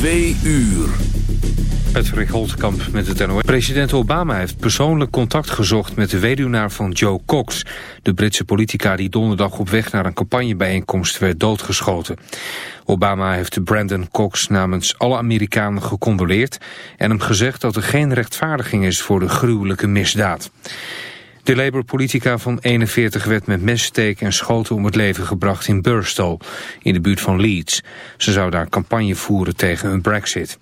Twee uur. Patrick Holtkamp met het NOS. President Obama heeft persoonlijk contact gezocht met de weduwnaar van Joe Cox. De Britse politica die donderdag op weg naar een campagnebijeenkomst werd doodgeschoten. Obama heeft Brandon Cox namens alle Amerikanen gecondoleerd... en hem gezegd dat er geen rechtvaardiging is voor de gruwelijke misdaad. De Labour-politica van 41 werd met messteek en schoten om het leven gebracht in Burstall, in de buurt van Leeds. Ze zou daar campagne voeren tegen een brexit.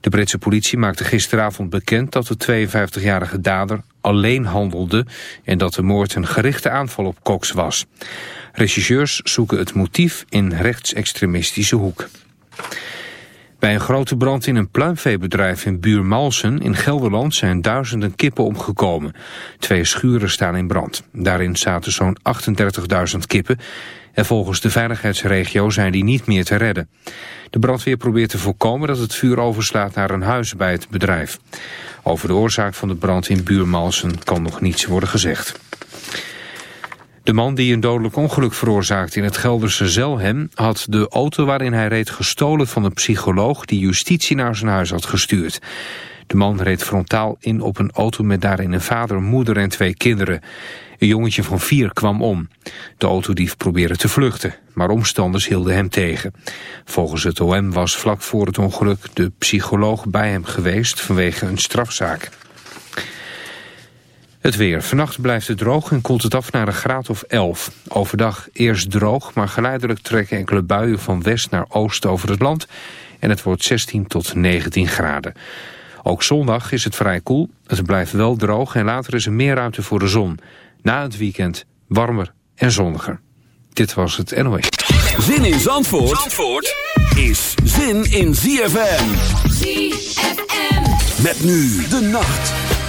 De Britse politie maakte gisteravond bekend dat de 52-jarige dader alleen handelde en dat de moord een gerichte aanval op Cox was. Regisseurs zoeken het motief in rechtsextremistische hoek. Bij een grote brand in een pluimveebedrijf in Buurmalsen in Gelderland zijn duizenden kippen omgekomen. Twee schuren staan in brand. Daarin zaten zo'n 38.000 kippen en volgens de veiligheidsregio zijn die niet meer te redden. De brandweer probeert te voorkomen dat het vuur overslaat naar een huis bij het bedrijf. Over de oorzaak van de brand in Buurmalsen kan nog niets worden gezegd. De man die een dodelijk ongeluk veroorzaakte in het Gelderse Zelhem... had de auto waarin hij reed gestolen van een psycholoog... die justitie naar zijn huis had gestuurd. De man reed frontaal in op een auto met daarin een vader, moeder en twee kinderen. Een jongetje van vier kwam om. De autodief probeerde te vluchten, maar omstanders hielden hem tegen. Volgens het OM was vlak voor het ongeluk de psycholoog bij hem geweest vanwege een strafzaak. Het weer. Vannacht blijft het droog en koelt het af naar een graad of 11. Overdag eerst droog, maar geleidelijk trekken enkele buien van west naar oost over het land. En het wordt 16 tot 19 graden. Ook zondag is het vrij koel. Het blijft wel droog en later is er meer ruimte voor de zon. Na het weekend warmer en zonniger. Dit was het NOS. Zin in Zandvoort, Zandvoort is zin in ZFM. ZFM. Met nu de nacht.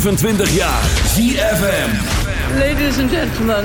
25 jaar. ZFM. Ladies and gentlemen,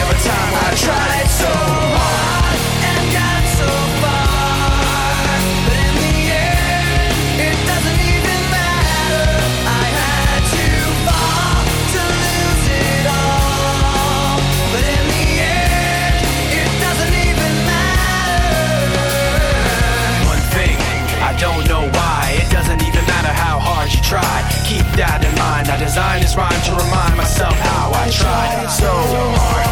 of time I tried so hard and got so far. But in the end, it doesn't even matter. I had to fall to lose it all. But in the end, it doesn't even matter. One thing, I don't know why. It doesn't even matter how hard you try. Keep that in mind. I designed this rhyme to remind myself how I tried so hard.